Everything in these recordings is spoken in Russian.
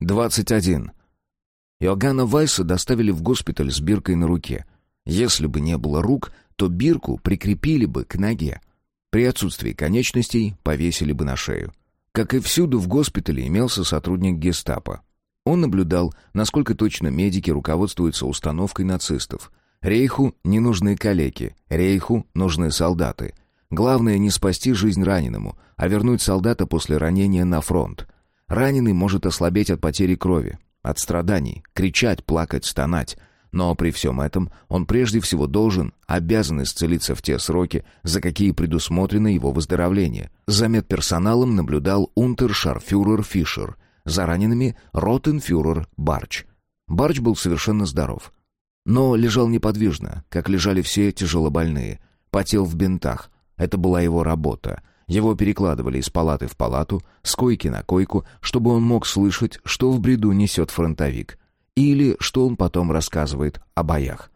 21. Иоганна Вайса доставили в госпиталь с биркой на руке. Если бы не было рук, то бирку прикрепили бы к ноге. При отсутствии конечностей повесили бы на шею. Как и всюду в госпитале имелся сотрудник гестапо. Он наблюдал, насколько точно медики руководствуются установкой нацистов. Рейху не нужны калеки, Рейху нужны солдаты. Главное не спасти жизнь раненому, а вернуть солдата после ранения на фронт. Раненый может ослабеть от потери крови, от страданий, кричать, плакать, стонать. Но при всем этом он прежде всего должен, обязан исцелиться в те сроки, за какие предусмотрено его выздоровление. За медперсоналом наблюдал унтершарфюрер Фишер, за ранеными ротенфюрер Барч. Барч был совершенно здоров. Но лежал неподвижно, как лежали все тяжелобольные. Потел в бинтах. Это была его работа. Его перекладывали из палаты в палату, с койки на койку, чтобы он мог слышать, что в бреду несет фронтовик или что он потом рассказывает о боях.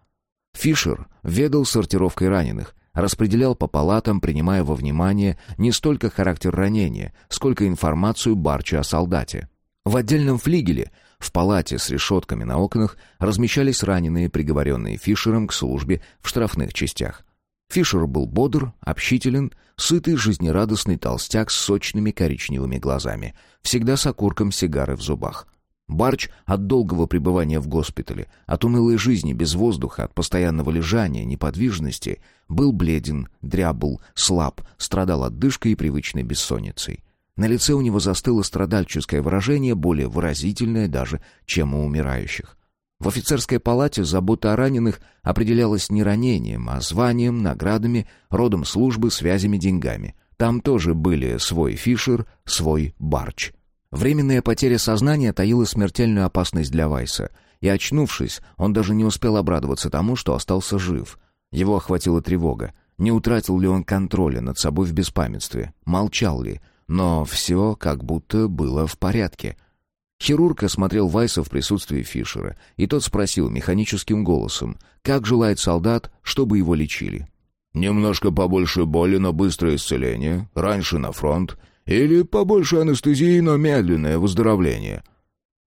Фишер ведал сортировкой раненых, распределял по палатам, принимая во внимание не столько характер ранения, сколько информацию Барча о солдате. В отдельном флигеле, в палате с решетками на окнах, размещались раненые, приговоренные Фишером к службе в штрафных частях. Фишер был бодр, общителен, сытый, жизнерадостный толстяк с сочными коричневыми глазами, всегда с окурком сигары в зубах. Барч от долгого пребывания в госпитале, от унылой жизни без воздуха, от постоянного лежания, неподвижности, был бледен, дрябл, слаб, страдал отдышкой и привычной бессонницей. На лице у него застыло страдальческое выражение, более выразительное даже, чем у умирающих. В офицерской палате забота о раненых определялась не ранением, а званием, наградами, родом службы, связями, деньгами. Там тоже были свой Фишер, свой Барч. Временная потеря сознания таила смертельную опасность для Вайса, и, очнувшись, он даже не успел обрадоваться тому, что остался жив. Его охватила тревога. Не утратил ли он контроля над собой в беспамятстве? Молчал ли? Но все как будто было в порядке. Хирург осмотрел Вайса в присутствии Фишера, и тот спросил механическим голосом, как желает солдат, чтобы его лечили. «Немножко побольше боли, но быстрое исцеление. Раньше на фронт. Или побольше анестезии, но медленное выздоровление.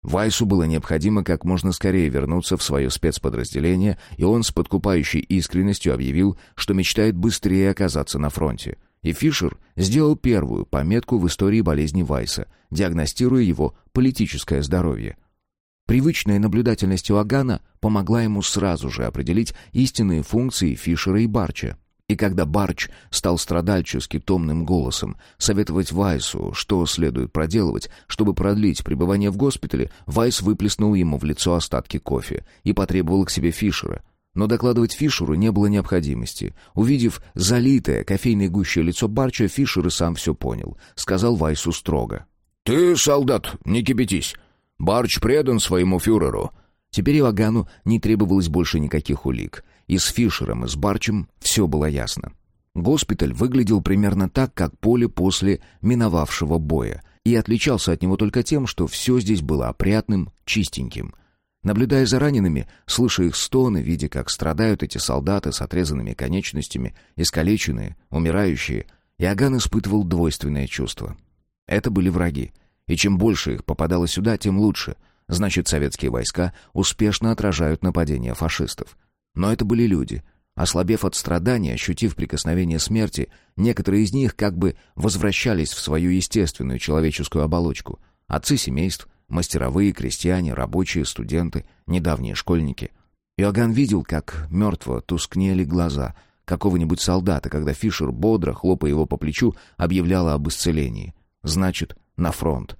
Вайсу было необходимо как можно скорее вернуться в свое спецподразделение, и он с подкупающей искренностью объявил, что мечтает быстрее оказаться на фронте. И Фишер сделал первую пометку в истории болезни Вайса, диагностируя его политическое здоровье. Привычная наблюдательность Иоганна помогла ему сразу же определить истинные функции Фишера и Барча. И когда Барч стал страдальчески томным голосом советовать Вайсу, что следует проделывать, чтобы продлить пребывание в госпитале, Вайс выплеснул ему в лицо остатки кофе и потребовал к себе Фишера. Но докладывать Фишеру не было необходимости. Увидев залитое кофейной гуще лицо Барча, Фишер и сам все понял. Сказал Вайсу строго. «Ты, солдат, не кипятись. Барч предан своему фюреру». Теперь Иоганну не требовалось больше никаких улик. И с Фишером, и с Барчем все было ясно. Госпиталь выглядел примерно так, как поле после миновавшего боя, и отличался от него только тем, что все здесь было опрятным, чистеньким. Наблюдая за ранеными, слыша их стоны, видя, как страдают эти солдаты с отрезанными конечностями, искалеченные, умирающие, Иоганн испытывал двойственное чувство. Это были враги, и чем больше их попадало сюда, тем лучше. Значит, советские войска успешно отражают нападения фашистов. Но это были люди. Ослабев от страданий, ощутив прикосновение смерти, некоторые из них как бы возвращались в свою естественную человеческую оболочку. Отцы семейств, мастеровые, крестьяне, рабочие, студенты, недавние школьники. Иоганн видел, как мертво тускнели глаза какого-нибудь солдата, когда Фишер, бодро, хлопая его по плечу, объявляла об исцелении. Значит, на фронт.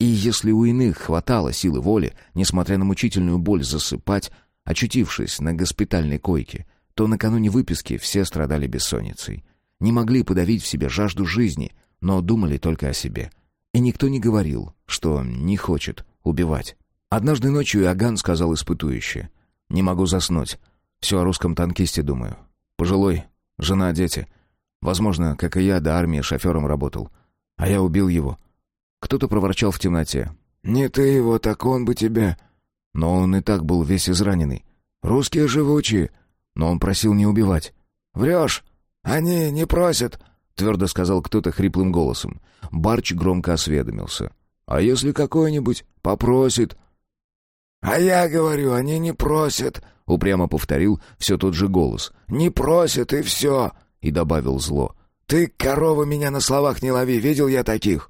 И если у иных хватало силы воли, несмотря на мучительную боль засыпать, Очутившись на госпитальной койке, то накануне выписки все страдали бессонницей. Не могли подавить в себе жажду жизни, но думали только о себе. И никто не говорил, что не хочет убивать. Однажды ночью Иоганн сказал испытующе. «Не могу заснуть. Все о русском танкисте думаю. Пожилой, жена, дети. Возможно, как и я, до армии шофером работал. А я убил его». Кто-то проворчал в темноте. «Не ты его, так он бы тебя...» Но он и так был весь израненный. «Русские живучие!» Но он просил не убивать. «Врешь! Они не просят!» Твердо сказал кто-то хриплым голосом. Барч громко осведомился. А если какой-нибудь попросит?» «А я говорю, они не просят», — упрямо повторил все тот же голос. «Не просят, и все», — и добавил зло. «Ты, корова, меня на словах не лови, видел я таких».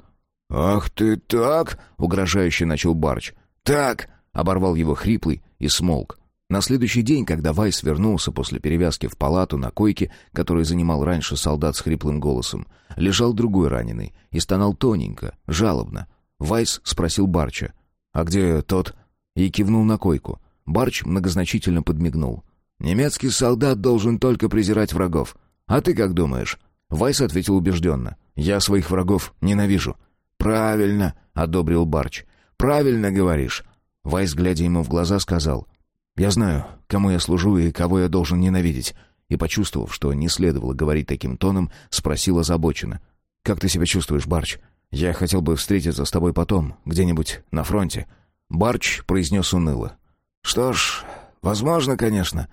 «Ах ты так!» — угрожающе начал Барч. «Так!» — оборвал его хриплый и смолк. На следующий день, когда Вайс вернулся после перевязки в палату на койке, которую занимал раньше солдат с хриплым голосом, лежал другой раненый и стонал тоненько, жалобно. Вайс спросил Барча. «А где тот?» и кивнул на койку. Барч многозначительно подмигнул. «Немецкий солдат должен только презирать врагов. А ты как думаешь?» Вайс ответил убежденно. «Я своих врагов ненавижу». «Правильно», — одобрил Барч. «Правильно говоришь». Вайс, глядя ему в глаза, сказал. «Я знаю, кому я служу и кого я должен ненавидеть». И, почувствовав, что не следовало говорить таким тоном, спросил озабоченно. «Как ты себя чувствуешь, Барч? Я хотел бы встретиться с тобой потом, где-нибудь на фронте». Барч произнес уныло. «Что ж, возможно, конечно».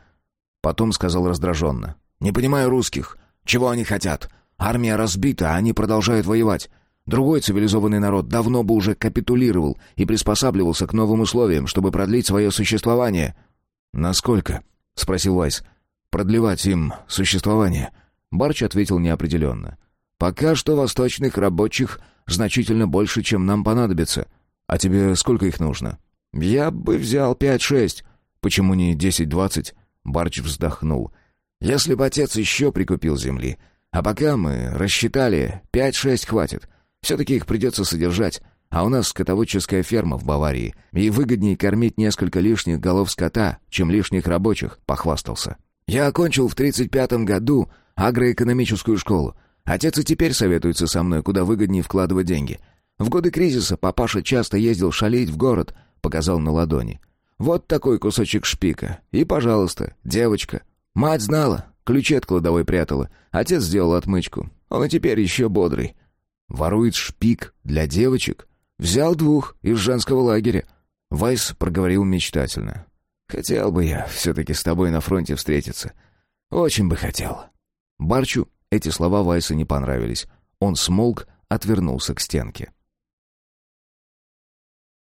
Потом сказал раздраженно. «Не понимаю русских. Чего они хотят? Армия разбита, а они продолжают воевать. Другой цивилизованный народ давно бы уже капитулировал и приспосабливался к новым условиям, чтобы продлить свое существование». «Насколько?» — спросил Вайс. «Продлевать им существование?» Барч ответил неопределенно. «Пока что восточных рабочих значительно больше, чем нам понадобится». «А тебе сколько их нужно?» «Я бы взял пять-шесть». «Почему не десять-двадцать?» Барч вздохнул. «Если бы отец еще прикупил земли. А пока мы рассчитали, пять-шесть хватит. Все-таки их придется содержать. А у нас скотоводческая ферма в Баварии. И выгоднее кормить несколько лишних голов скота, чем лишних рабочих», — похвастался. «Я окончил в тридцать пятом году агроэкономическую школу. Отец и теперь советуется со мной, куда выгоднее вкладывать деньги. В годы кризиса папаша часто ездил шалить в город, показал на ладони. Вот такой кусочек шпика. И, пожалуйста, девочка. Мать знала, ключи от кладовой прятала. Отец сделал отмычку. Он и теперь еще бодрый. Ворует шпик для девочек? Взял двух из женского лагеря. Вайс проговорил мечтательно. «Хотел бы я все-таки с тобой на фронте встретиться. Очень бы хотел». Барчу эти слова Вайса не понравились. Он смолк, отвернулся к стенке.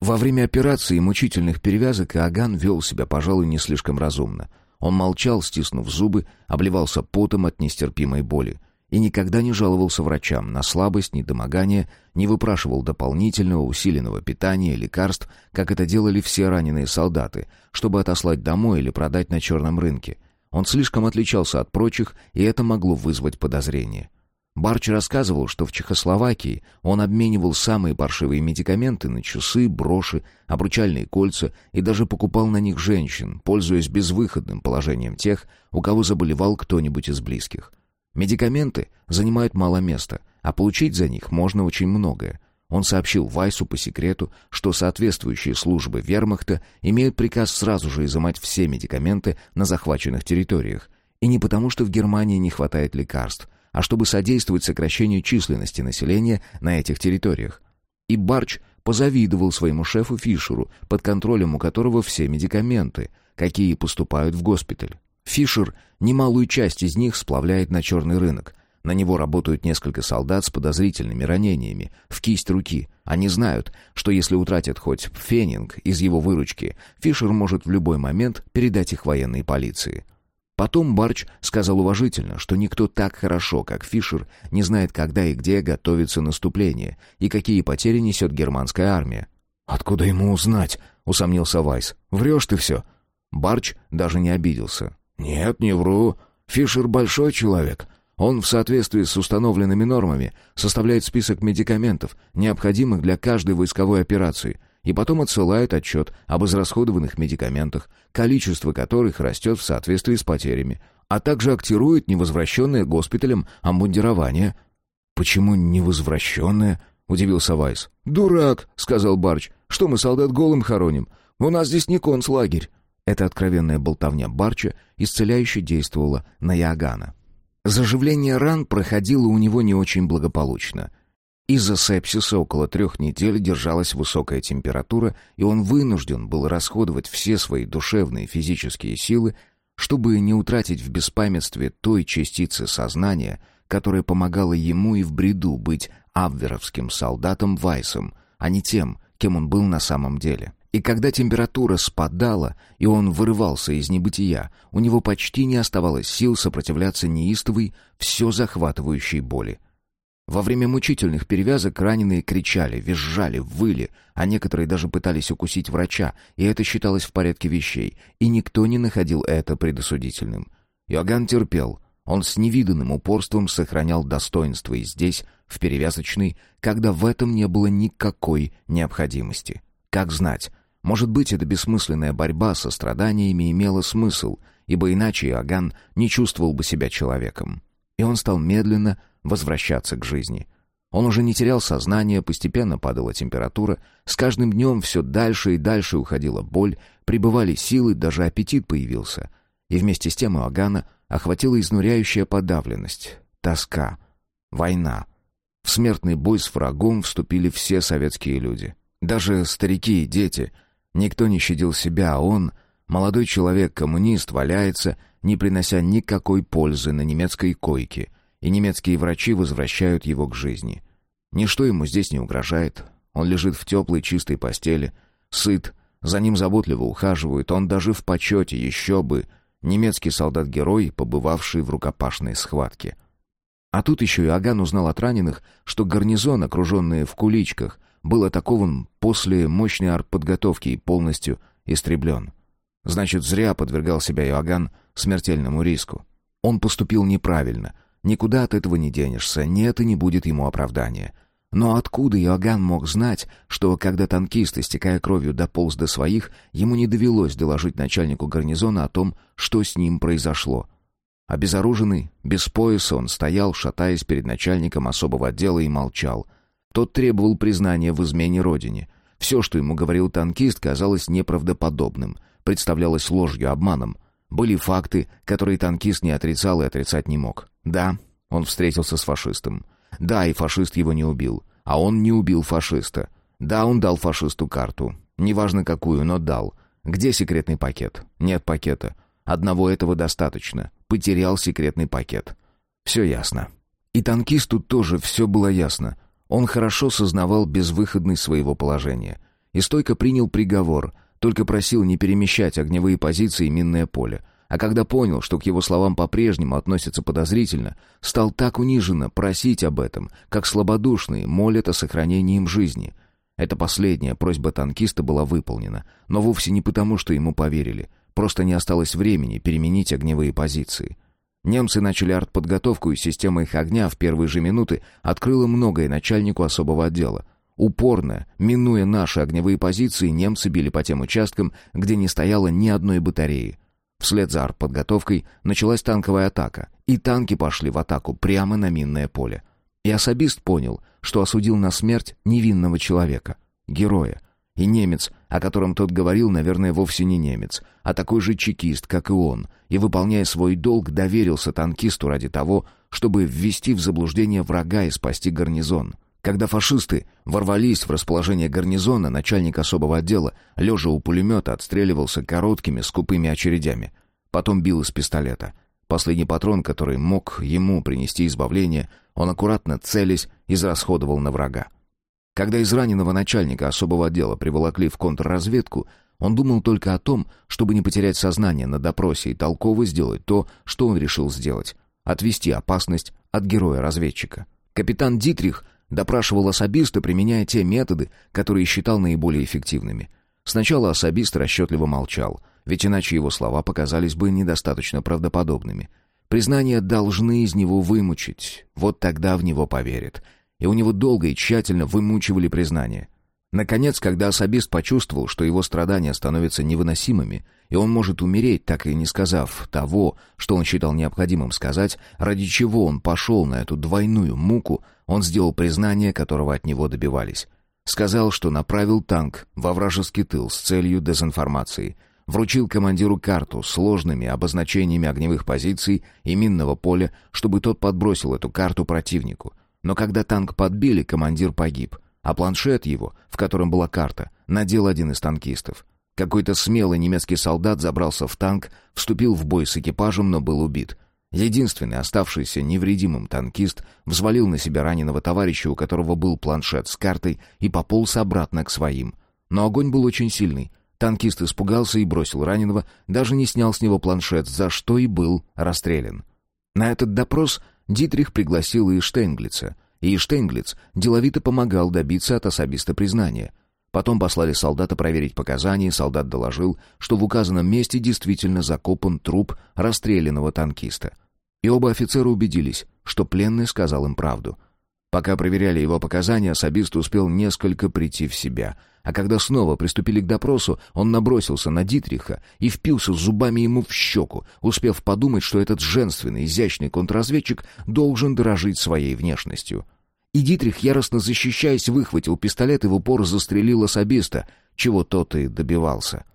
Во время операции и мучительных перевязок Иоганн вел себя, пожалуй, не слишком разумно. Он молчал, стиснув зубы, обливался потом от нестерпимой боли и никогда не жаловался врачам на слабость, недомогание, не выпрашивал дополнительного усиленного питания и лекарств, как это делали все раненые солдаты, чтобы отослать домой или продать на черном рынке. Он слишком отличался от прочих, и это могло вызвать подозрение. Барч рассказывал, что в Чехословакии он обменивал самые паршивые медикаменты на часы, броши, обручальные кольца и даже покупал на них женщин, пользуясь безвыходным положением тех, у кого заболевал кто-нибудь из близких. Медикаменты занимают мало места, а получить за них можно очень многое. Он сообщил Вайсу по секрету, что соответствующие службы вермахта имеют приказ сразу же изымать все медикаменты на захваченных территориях. И не потому, что в Германии не хватает лекарств, а чтобы содействовать сокращению численности населения на этих территориях. И Барч позавидовал своему шефу Фишеру, под контролем у которого все медикаменты, какие поступают в госпиталь. Фишер немалую часть из них сплавляет на черный рынок. На него работают несколько солдат с подозрительными ранениями в кисть руки. Они знают, что если утратят хоть фенинг из его выручки, Фишер может в любой момент передать их военной полиции. Потом Барч сказал уважительно, что никто так хорошо, как Фишер, не знает, когда и где готовится наступление и какие потери несет германская армия. «Откуда ему узнать?» — усомнился Вайс. «Врешь ты все». Барч даже не обиделся. «Нет, не вру. Фишер большой человек. Он в соответствии с установленными нормами составляет список медикаментов, необходимых для каждой войсковой операции, и потом отсылает отчет об израсходованных медикаментах, количество которых растет в соответствии с потерями, а также актирует невозвращенное госпиталем обмундирование. «Почему невозвращенное?» — удивился Вайс. «Дурак», — сказал Барч. «Что мы солдат голым хороним? У нас здесь не концлагерь». Эта откровенная болтовня Барча исцеляюще действовала на Иоганна. Заживление ран проходило у него не очень благополучно — из-за сепсиса около трех недель держалась высокая температура, и он вынужден был расходовать все свои душевные и физические силы, чтобы не утратить в беспамятстве той частицы сознания, которая помогала ему и в бреду быть абверовским солдатом Вайсом, а не тем, кем он был на самом деле. И когда температура спадала, и он вырывался из небытия, у него почти не оставалось сил сопротивляться неистовой, все захватывающей боли. Во время мучительных перевязок раненые кричали, визжали, выли, а некоторые даже пытались укусить врача, и это считалось в порядке вещей, и никто не находил это предосудительным. Иоганн терпел, он с невиданным упорством сохранял достоинство и здесь, в перевязочной, когда в этом не было никакой необходимости. Как знать, может быть, эта бессмысленная борьба со страданиями имела смысл, ибо иначе Иоганн не чувствовал бы себя человеком. И он стал медленно возвращаться к жизни. Он уже не терял сознание, постепенно падала температура, с каждым днем все дальше и дальше уходила боль, прибывали силы, даже аппетит появился. И вместе с тем Иоганна охватила изнуряющая подавленность, тоска, война. В смертный бой с врагом вступили все советские люди. Даже старики и дети — Никто не щадил себя, а он, молодой человек-коммунист, валяется, не принося никакой пользы на немецкой койке, и немецкие врачи возвращают его к жизни. Ничто ему здесь не угрожает. Он лежит в теплой чистой постели, сыт, за ним заботливо ухаживают, он даже в почете еще бы, немецкий солдат-герой, побывавший в рукопашной схватке. А тут еще и Аган узнал от раненых, что гарнизон, окруженный в куличках, был атакован после мощной артподготовки и полностью истреблен. Значит, зря подвергал себя Иоганн смертельному риску. Он поступил неправильно. Никуда от этого не денешься, нет и не будет ему оправдания. Но откуда Иоганн мог знать, что, когда танкист, истекая кровью, дополз до своих, ему не довелось доложить начальнику гарнизона о том, что с ним произошло? Обезоруженный, без пояса, он стоял, шатаясь перед начальником особого отдела и молчал — тот требовал признания в измене родине. Все, что ему говорил танкист, казалось неправдоподобным, представлялось ложью, обманом. Были факты, которые танкист не отрицал и отрицать не мог. Да, он встретился с фашистом. Да, и фашист его не убил. А он не убил фашиста. Да, он дал фашисту карту. Неважно какую, но дал. Где секретный пакет? Нет пакета. Одного этого достаточно. Потерял секретный пакет. Все ясно. И танкисту тоже все было ясно. Он хорошо сознавал безвыходность своего положения и стойко принял приговор, только просил не перемещать огневые позиции и минное поле. А когда понял, что к его словам по-прежнему относятся подозрительно, стал так униженно просить об этом, как слабодушные молят о сохранении им жизни. Эта последняя просьба танкиста была выполнена, но вовсе не потому, что ему поверили. Просто не осталось времени переменить огневые позиции. Немцы начали артподготовку, и система их огня в первые же минуты открыла многое начальнику особого отдела. Упорно, минуя наши огневые позиции, немцы били по тем участкам, где не стояло ни одной батареи. Вслед за артподготовкой началась танковая атака, и танки пошли в атаку прямо на минное поле. И особист понял, что осудил на смерть невинного человека, героя, и немец, о котором тот говорил, наверное, вовсе не немец, а такой же чекист, как и он, и, выполняя свой долг, доверился танкисту ради того, чтобы ввести в заблуждение врага и спасти гарнизон. Когда фашисты ворвались в расположение гарнизона, начальник особого отдела, лежа у пулемета, отстреливался короткими, скупыми очередями. Потом бил из пистолета. Последний патрон, который мог ему принести избавление, он аккуратно целясь израсходовал на врага. Когда из раненого начальника особого отдела приволокли в контрразведку, он думал только о том, чтобы не потерять сознание на допросе и толково сделать то, что он решил сделать — отвести опасность от героя-разведчика. Капитан Дитрих допрашивал особиста, применяя те методы, которые считал наиболее эффективными. Сначала особист расчетливо молчал, ведь иначе его слова показались бы недостаточно правдоподобными. Признания должны из него вымучить, вот тогда в него поверят — и у него долго и тщательно вымучивали признание. Наконец, когда особист почувствовал, что его страдания становятся невыносимыми, и он может умереть, так и не сказав того, что он считал необходимым сказать, ради чего он пошел на эту двойную муку, он сделал признание, которого от него добивались. Сказал, что направил танк во вражеский тыл с целью дезинформации, вручил командиру карту с сложными обозначениями огневых позиций и минного поля, чтобы тот подбросил эту карту противнику — но когда танк подбили, командир погиб, а планшет его, в котором была карта, надел один из танкистов. Какой-то смелый немецкий солдат забрался в танк, вступил в бой с экипажем, но был убит. Единственный оставшийся невредимым танкист взвалил на себя раненого товарища, у которого был планшет с картой, и пополз обратно к своим. Но огонь был очень сильный. Танкист испугался и бросил раненого, даже не снял с него планшет, за что и был расстрелян. На этот допрос Дитрих пригласил и Штейнглица, и Штейнглиц деловито помогал добиться от особиста признания. Потом послали солдата проверить показания, и солдат доложил, что в указанном месте действительно закопан труп расстрелянного танкиста. И оба офицера убедились, что пленный сказал им правду. Пока проверяли его показания, особист успел несколько прийти в себя — а когда снова приступили к допросу, он набросился на Дитриха и впился зубами ему в щеку, успев подумать, что этот женственный, изящный контрразведчик должен дорожить своей внешностью. И Дитрих, яростно защищаясь, выхватил пистолет и в упор застрелил особиста, чего тот и добивался.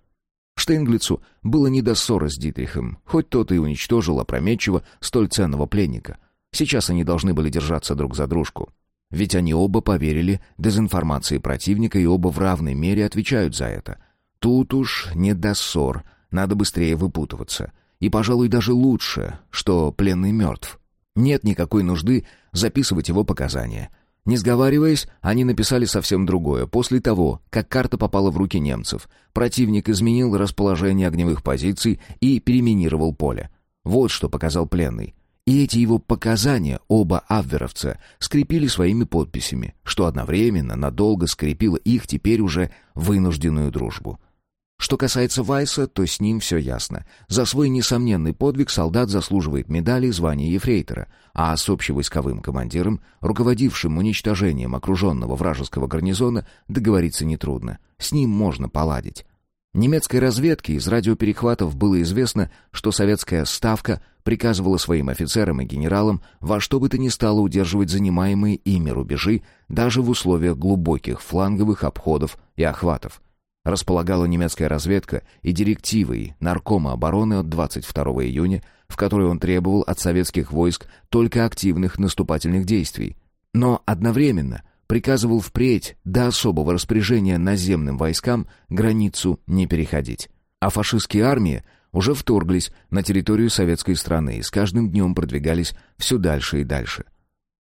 Штейнглицу было не до ссоры с Дитрихом, хоть тот и уничтожил опрометчиво столь ценного пленника. Сейчас они должны были держаться друг за дружку. Ведь они оба поверили дезинформации противника и оба в равной мере отвечают за это. Тут уж не до ссор, надо быстрее выпутываться. И, пожалуй, даже лучше, что пленный мертв. Нет никакой нужды записывать его показания. Не сговариваясь, они написали совсем другое. После того, как карта попала в руки немцев, противник изменил расположение огневых позиций и переминировал поле. Вот что показал пленный. И эти его показания оба авверовца скрепили своими подписями, что одновременно надолго скрепило их теперь уже вынужденную дружбу. Что касается Вайса, то с ним все ясно. За свой несомненный подвиг солдат заслуживает медали и звания ефрейтора, а с общевойсковым командиром, руководившим уничтожением окруженного вражеского гарнизона, договориться нетрудно. С ним можно поладить. Немецкой разведке из радиоперехватов было известно, что советская ставка приказывала своим офицерам и генералам во что бы то ни стало удерживать занимаемые ими рубежи даже в условиях глубоких фланговых обходов и охватов. Располагала немецкая разведка и директивой Наркома обороны от 22 июня, в которой он требовал от советских войск только активных наступательных действий. Но одновременно – приказывал впредь до особого распоряжения наземным войскам границу не переходить. А фашистские армии уже вторглись на территорию советской страны и с каждым днем продвигались все дальше и дальше.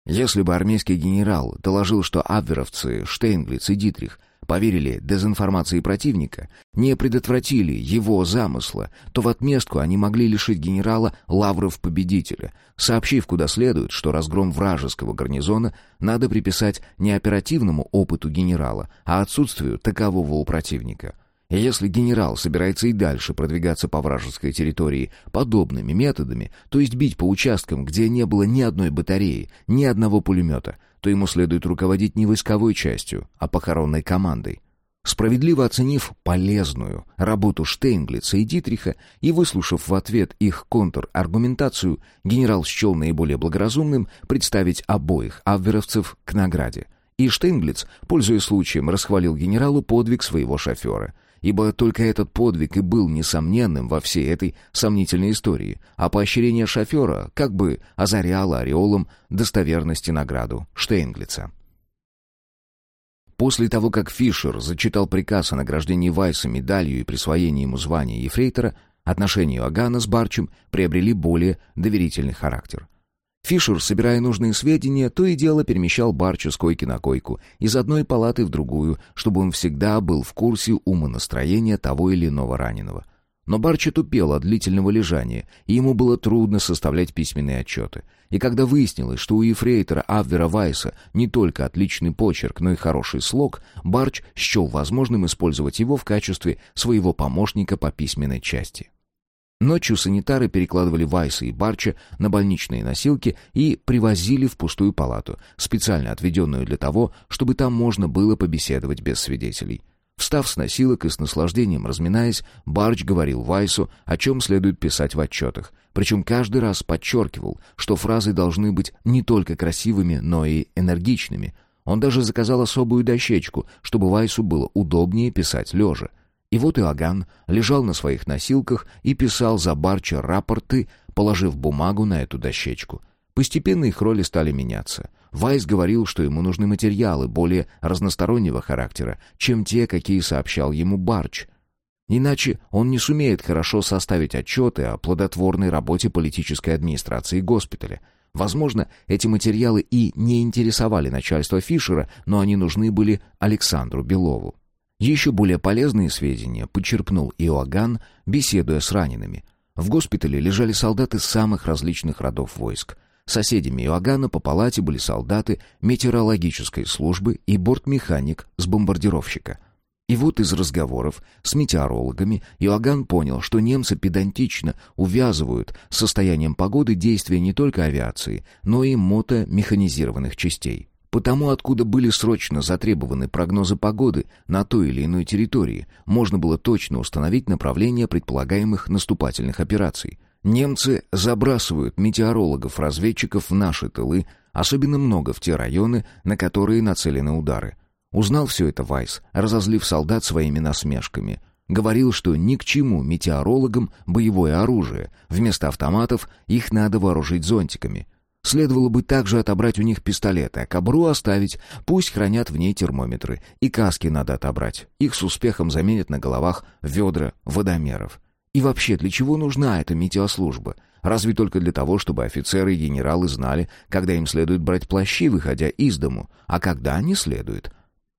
Если бы армейский генерал доложил, что абверовцы Штейнглиц и Дитрих поверили дезинформации противника, не предотвратили его замысла, то в отместку они могли лишить генерала лавров победителя, сообщив куда следует, что разгром вражеского гарнизона надо приписать не оперативному опыту генерала, а отсутствию такового у противника – и если генерал собирается и дальше продвигаться по вражеской территории подобными методами, то есть бить по участкам, где не было ни одной батареи, ни одного пулемета, то ему следует руководить не войсковой частью, а похоронной командой. Справедливо оценив полезную работу Штейнглица и Дитриха и выслушав в ответ их контраргументацию, генерал счел наиболее благоразумным представить обоих авверовцев к награде. И Штейнглиц, пользуясь случаем, расхвалил генералу подвиг своего шофера — ибо только этот подвиг и был несомненным во всей этой сомнительной истории, а поощрение шофера как бы озаряло ореолом достоверности награду Штейнглица. После того, как Фишер зачитал приказ о награждении Вайса медалью и присвоении ему звания ефрейтора, отношения Агана с Барчем приобрели более доверительный характер. Фишер, собирая нужные сведения, то и дело перемещал Барча с койки на койку, из одной палаты в другую, чтобы он всегда был в курсе умонастроения того или иного раненого. Но Барча тупел от длительного лежания, и ему было трудно составлять письменные отчеты. И когда выяснилось, что у ефрейтора Абвера Вайса не только отличный почерк, но и хороший слог, Барч счел возможным использовать его в качестве своего помощника по письменной части. Ночью санитары перекладывали Вайса и Барча на больничные носилки и привозили в пустую палату, специально отведенную для того, чтобы там можно было побеседовать без свидетелей. Встав с носилок и с наслаждением разминаясь, Барч говорил Вайсу, о чем следует писать в отчетах, причем каждый раз подчеркивал, что фразы должны быть не только красивыми, но и энергичными. Он даже заказал особую дощечку, чтобы Вайсу было удобнее писать лежа. И вот Иоганн лежал на своих носилках и писал за Барча рапорты, положив бумагу на эту дощечку. Постепенно их роли стали меняться. Вайс говорил, что ему нужны материалы более разностороннего характера, чем те, какие сообщал ему Барч. Иначе он не сумеет хорошо составить отчеты о плодотворной работе политической администрации госпиталя. Возможно, эти материалы и не интересовали начальство Фишера, но они нужны были Александру Белову. Еще более полезные сведения подчерпнул Иоганн, беседуя с ранеными. В госпитале лежали солдаты самых различных родов войск. Соседями Иоганна по палате были солдаты метеорологической службы и бортмеханик с бомбардировщика. И вот из разговоров с метеорологами Иоганн понял, что немцы педантично увязывают с состоянием погоды действия не только авиации, но и мотомеханизированных частей. Потому откуда были срочно затребованы прогнозы погоды на той или иной территории, можно было точно установить направление предполагаемых наступательных операций. Немцы забрасывают метеорологов-разведчиков в наши тылы, особенно много в те районы, на которые нацелены удары. Узнал все это Вайс, разозлив солдат своими насмешками. Говорил, что ни к чему метеорологам боевое оружие. Вместо автоматов их надо вооружить зонтиками. Следовало бы также отобрать у них пистолеты, а кобру оставить, пусть хранят в ней термометры. И каски надо отобрать. Их с успехом заменят на головах ведра водомеров. И вообще, для чего нужна эта метеослужба? Разве только для того, чтобы офицеры и генералы знали, когда им следует брать плащи, выходя из дому, а когда не следует.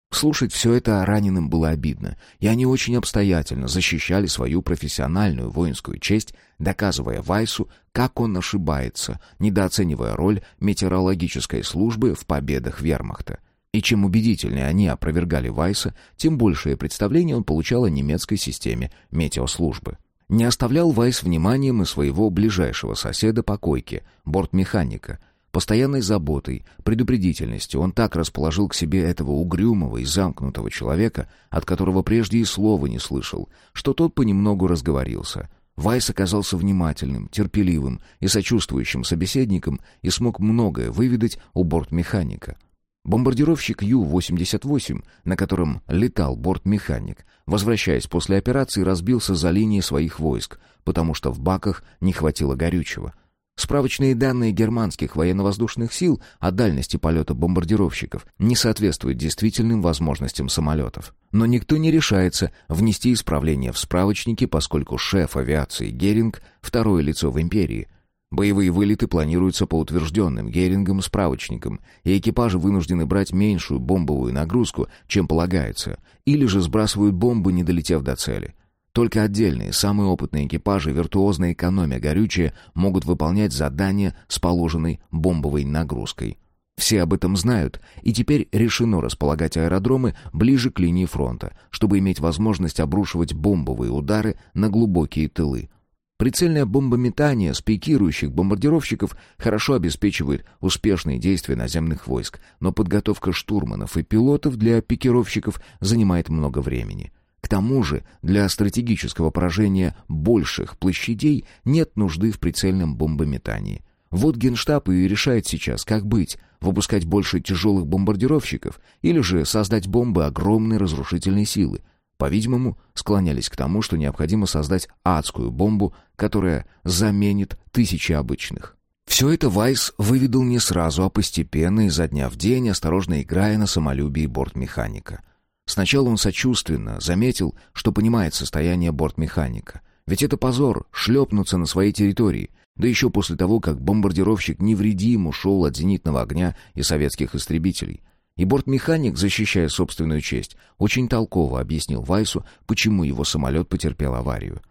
Слушать все это раненым было обидно, и они очень обстоятельно защищали свою профессиональную воинскую честь, доказывая Вайсу, как он ошибается, недооценивая роль метеорологической службы в победах вермахта. И чем убедительнее они опровергали Вайса, тем большее представление он получал о немецкой системе метеослужбы. Не оставлял Вайс вниманием и своего ближайшего соседа по койке, бортмеханика. Постоянной заботой, предупредительностью он так расположил к себе этого угрюмого и замкнутого человека, от которого прежде и слова не слышал, что тот понемногу разговорился. Вайс оказался внимательным, терпеливым и сочувствующим собеседником и смог многое выведать у бортмеханика — Бомбардировщик Ю-88, на котором летал бортмеханик, возвращаясь после операции, разбился за линией своих войск, потому что в баках не хватило горючего. Справочные данные германских военно-воздушных сил о дальности полета бомбардировщиков не соответствуют действительным возможностям самолетов. Но никто не решается внести исправления в справочники, поскольку шеф авиации Геринг — второе лицо в империи — Боевые вылеты планируются по утвержденным Герингом справочникам, и экипажи вынуждены брать меньшую бомбовую нагрузку, чем полагается, или же сбрасывают бомбы, не долетев до цели. Только отдельные, самые опытные экипажи, виртуозно экономя горючее, могут выполнять задания с положенной бомбовой нагрузкой. Все об этом знают, и теперь решено располагать аэродромы ближе к линии фронта, чтобы иметь возможность обрушивать бомбовые удары на глубокие тылы, Прицельное бомбометание с пикирующих бомбардировщиков хорошо обеспечивает успешные действия наземных войск, но подготовка штурманов и пилотов для пикировщиков занимает много времени. К тому же для стратегического поражения больших площадей нет нужды в прицельном бомбометании. Вот Генштаб и решает сейчас, как быть, выпускать больше тяжелых бомбардировщиков или же создать бомбы огромной разрушительной силы – по-видимому, склонялись к тому, что необходимо создать адскую бомбу, которая заменит тысячи обычных. Все это Вайс выведал не сразу, а постепенно, изо дня в день, осторожно играя на самолюбии бортмеханика. Сначала он сочувственно заметил, что понимает состояние бортмеханика. Ведь это позор — шлепнуться на своей территории, да еще после того, как бомбардировщик невредим ушел от зенитного огня и советских истребителей — и бортмеханик, защищая собственную честь, очень толково объяснил Вайсу, почему его самолет потерпел аварию.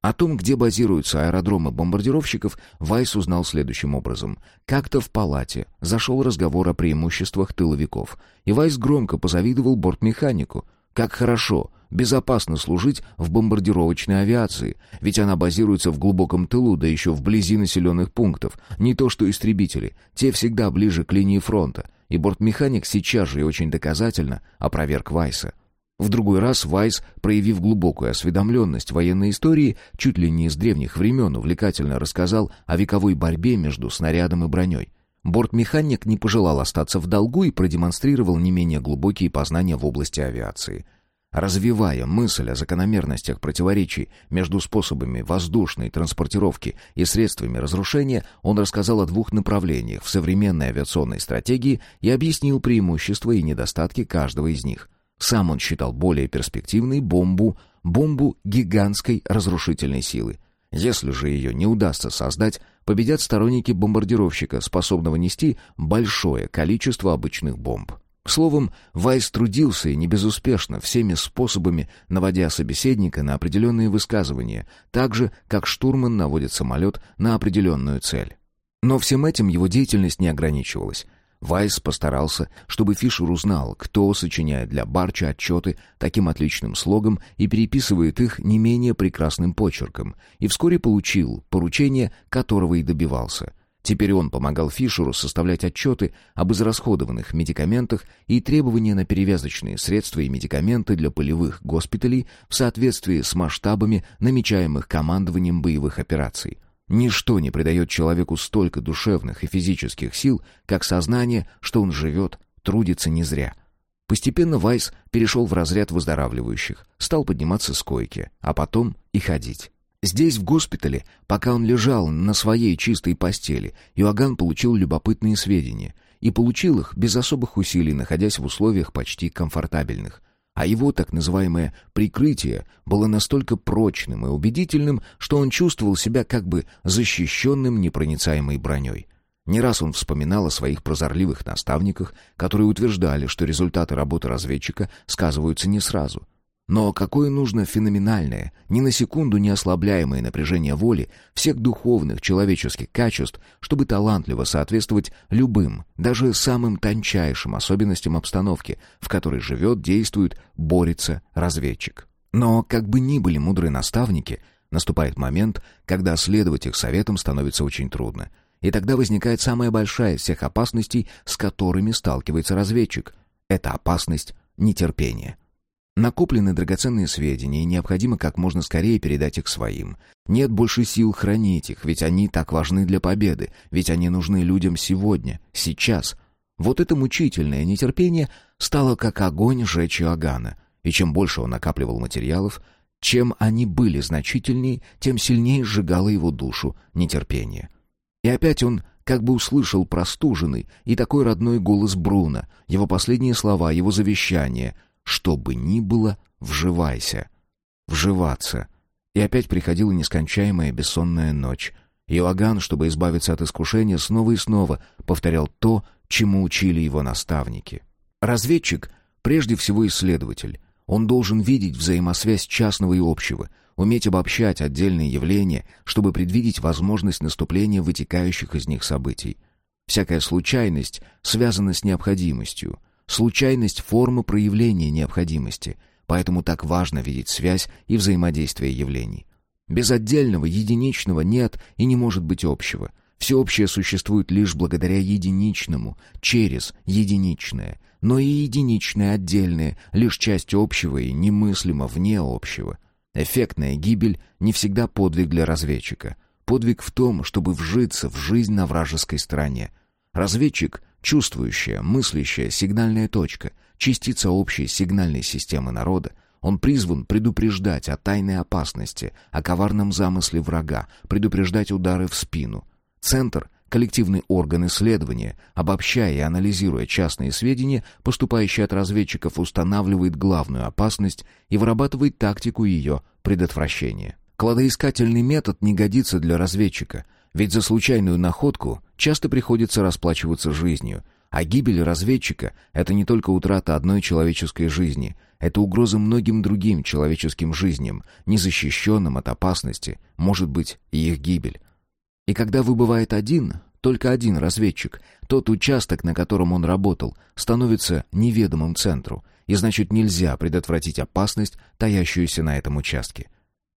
О том, где базируются аэродромы бомбардировщиков, Вайс узнал следующим образом. Как-то в палате зашел разговор о преимуществах тыловиков, и Вайс громко позавидовал бортмеханику. Как хорошо, безопасно служить в бомбардировочной авиации, ведь она базируется в глубоком тылу, да еще вблизи населенных пунктов, не то что истребители, те всегда ближе к линии фронта и бортмеханик сейчас же и очень доказательно опроверг Вайса. В другой раз Вайс, проявив глубокую осведомленность военной истории, чуть ли не из древних времен увлекательно рассказал о вековой борьбе между снарядом и броней. Бортмеханик не пожелал остаться в долгу и продемонстрировал не менее глубокие познания в области авиации — Развивая мысль о закономерностях противоречий между способами воздушной транспортировки и средствами разрушения, он рассказал о двух направлениях в современной авиационной стратегии и объяснил преимущества и недостатки каждого из них. Сам он считал более перспективной бомбу бомбу гигантской разрушительной силы. Если же ее не удастся создать, победят сторонники бомбардировщика, способного нести большое количество обычных бомб. Словом, Вайс трудился и не безуспешно, всеми способами наводя собеседника на определенные высказывания, так же, как штурман наводит самолет на определенную цель. Но всем этим его деятельность не ограничивалась. Вайс постарался, чтобы Фишер узнал, кто сочиняет для Барча отчеты таким отличным слогом и переписывает их не менее прекрасным почерком, и вскоре получил поручение, которого и добивался. Теперь он помогал Фишеру составлять отчеты об израсходованных медикаментах и требования на перевязочные средства и медикаменты для полевых госпиталей в соответствии с масштабами намечаемых командованием боевых операций. Ничто не придает человеку столько душевных и физических сил, как сознание, что он живет, трудится не зря. Постепенно Вайс перешел в разряд выздоравливающих, стал подниматься с койки, а потом и ходить. Здесь, в госпитале, пока он лежал на своей чистой постели, Иоганн получил любопытные сведения. И получил их без особых усилий, находясь в условиях почти комфортабельных а его так называемое «прикрытие» было настолько прочным и убедительным, что он чувствовал себя как бы защищенным непроницаемой броней. Не раз он вспоминал о своих прозорливых наставниках, которые утверждали, что результаты работы разведчика сказываются не сразу — но какое нужно феноменальное, ни на секунду не ослабляемое напряжение воли, всех духовных человеческих качеств, чтобы талантливо соответствовать любым, даже самым тончайшим особенностям обстановки, в которой живет, действует, борется разведчик. Но, как бы ни были мудрые наставники, наступает момент, когда следовать их советам становится очень трудно. И тогда возникает самая большая из всех опасностей, с которыми сталкивается разведчик. Это опасность нетерпения. Накоплены драгоценные сведения, и необходимо как можно скорее передать их своим. Нет больше сил хранить их, ведь они так важны для победы, ведь они нужны людям сегодня, сейчас. Вот это мучительное нетерпение стало как огонь жечь Иоганна, и чем больше он накапливал материалов, чем они были значительнее, тем сильнее сжигало его душу нетерпение. И опять он как бы услышал простуженный и такой родной голос Бруна, его последние слова, его завещание — что бы ни было, вживайся. Вживаться. И опять приходила нескончаемая бессонная ночь. Иоганн, чтобы избавиться от искушения, снова и снова повторял то, чему учили его наставники. Разведчик — прежде всего исследователь. Он должен видеть взаимосвязь частного и общего, уметь обобщать отдельные явления, чтобы предвидеть возможность наступления вытекающих из них событий. Всякая случайность связана с необходимостью — Случайность — форма проявления необходимости, поэтому так важно видеть связь и взаимодействие явлений. Без отдельного, единичного нет и не может быть общего. Всеобщее существует лишь благодаря единичному, через единичное. Но и единичное отдельное — лишь часть общего и немыслимо вне общего. Эффектная гибель — не всегда подвиг для разведчика. Подвиг в том, чтобы вжиться в жизнь на вражеской стороне. Разведчик Чувствующая, мыслящая сигнальная точка, частица общей сигнальной системы народа, он призван предупреждать о тайной опасности, о коварном замысле врага, предупреждать удары в спину. Центр — коллективный орган исследования, обобщая и анализируя частные сведения, поступающие от разведчиков, устанавливает главную опасность и вырабатывает тактику ее предотвращения. Кладоискательный метод не годится для разведчика — ведь за случайную находку часто приходится расплачиваться жизнью, а гибель разведчика — это не только утрата одной человеческой жизни, это угроза многим другим человеческим жизням, незащищенным от опасности, может быть и их гибель. И когда выбывает один, только один разведчик, тот участок, на котором он работал, становится неведомым центру, и значит нельзя предотвратить опасность, таящуюся на этом участке.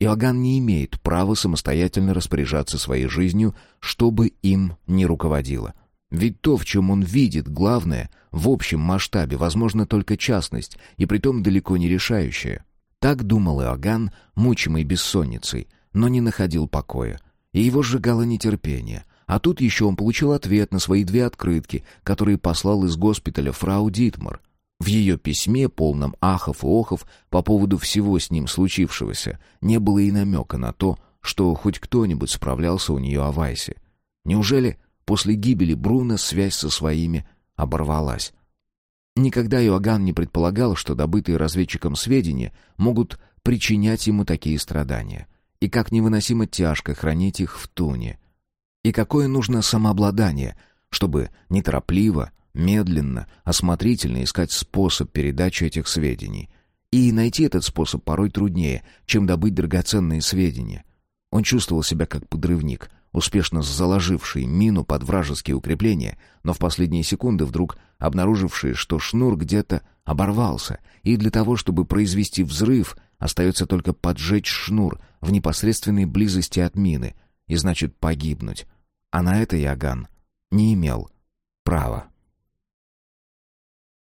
Иоганн не имеет права самостоятельно распоряжаться своей жизнью, чтобы им не руководило. Ведь то, в чем он видит главное, в общем масштабе, возможно, только частность, и притом далеко не решающая. Так думал Иоганн, мучимый бессонницей, но не находил покоя. И его сжигало нетерпение. А тут еще он получил ответ на свои две открытки, которые послал из госпиталя фрау Дитмар — в ее письме, полном ахов и охов по поводу всего с ним случившегося, не было и намека на то, что хоть кто-нибудь справлялся у нее о Вайсе. Неужели после гибели Бруна связь со своими оборвалась? Никогда Иоганн не предполагал, что добытые разведчиком сведения могут причинять ему такие страдания. И как невыносимо тяжко хранить их в туне. И какое нужно самообладание, чтобы неторопливо, медленно, осмотрительно искать способ передачи этих сведений. И найти этот способ порой труднее, чем добыть драгоценные сведения. Он чувствовал себя как подрывник, успешно заложивший мину под вражеские укрепления, но в последние секунды вдруг обнаруживший, что шнур где-то оборвался, и для того, чтобы произвести взрыв, остается только поджечь шнур в непосредственной близости от мины, и значит погибнуть. А на это Яган не имел права.